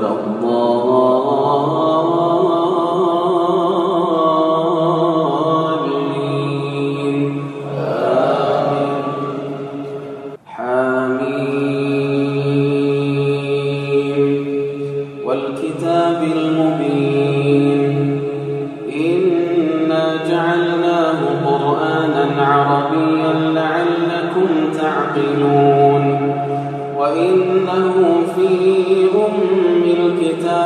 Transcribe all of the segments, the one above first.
ولا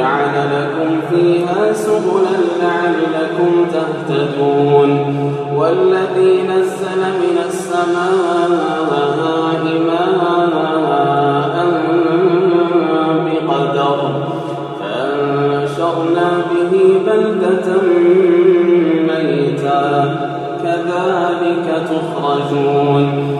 وجعل لكم فيها سبلا لعلكم تهتدون. والذي نزل من السماء ماء بقدر فأنشرنا به بلدة ميتا. كذلك تخرجون.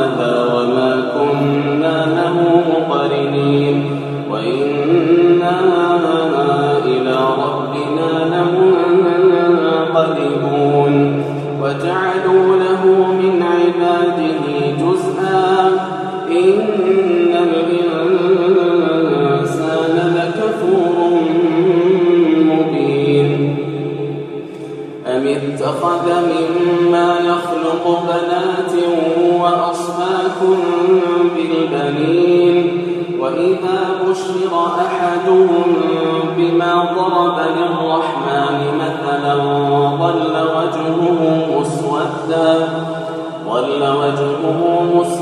اتخذ مما يخلق بنات وأصفاكم بالبنين. وإذا بشر أحدهم بما ضرب للرحمن مثلا ظل وجهه مسودا ظل وجهه مسودا.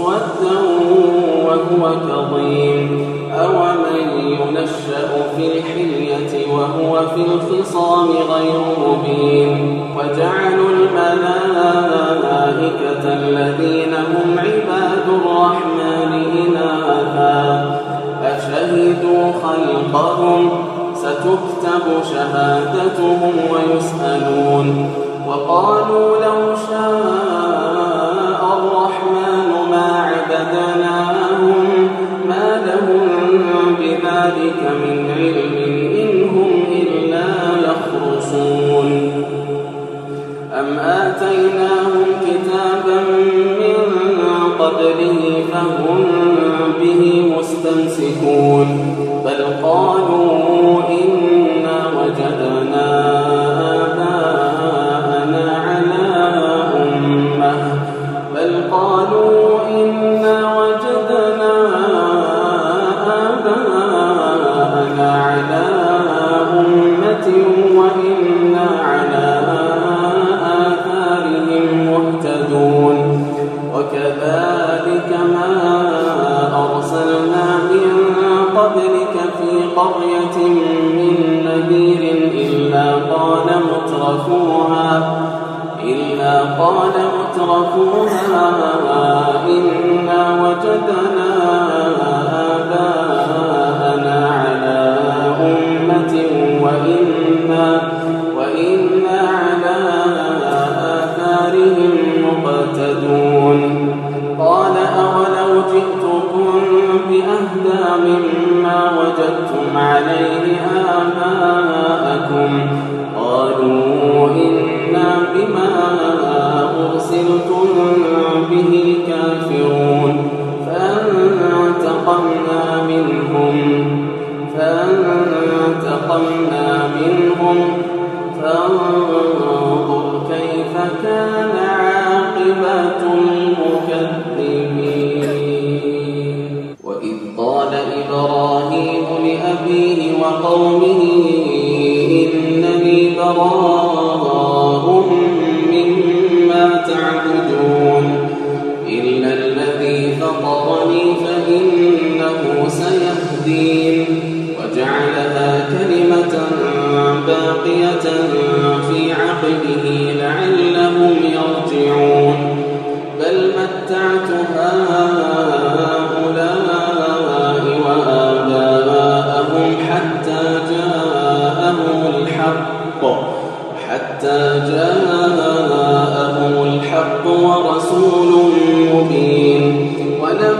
خلقهم ستكتب شهادتهم ويسألون. وقالوا لو شاء الرحمن ما عبدناهم أرسلتم به الكافرون فانتقمنا منهم فانتقمنا منهم فانظر كيف كان عاقبة المكذبين وإذ قال إبراهيم لأبيه وقومه الحكيم وجعلها كلمة باقية في عقبه لعلهم يرجعون. بل متعت هؤلاء وآباءهم حتى جاءهم الحق. حتى جاءهم الحق ورسول مبين. ولم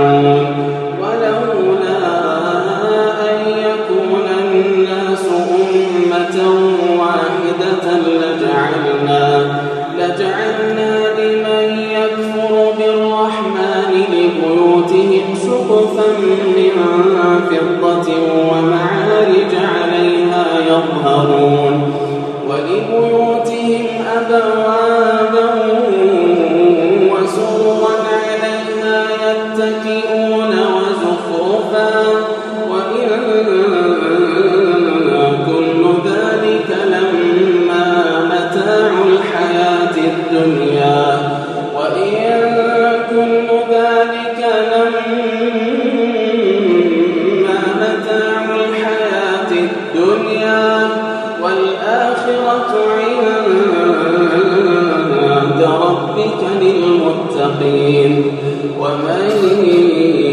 المتقين. ومن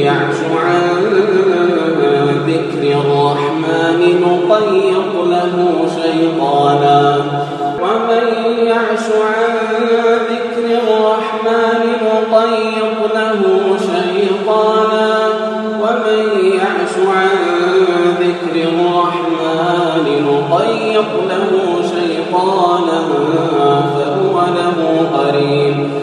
يعش عن ذكر الرحمن نقيق له شيطانا. ومن يعش عن ذكر الرحمن نقيق له شيطانا. ومن يعش عن ذكر الرحمن نقيق له شيطانا فهو له قريب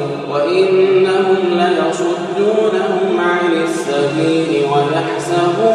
يحسبون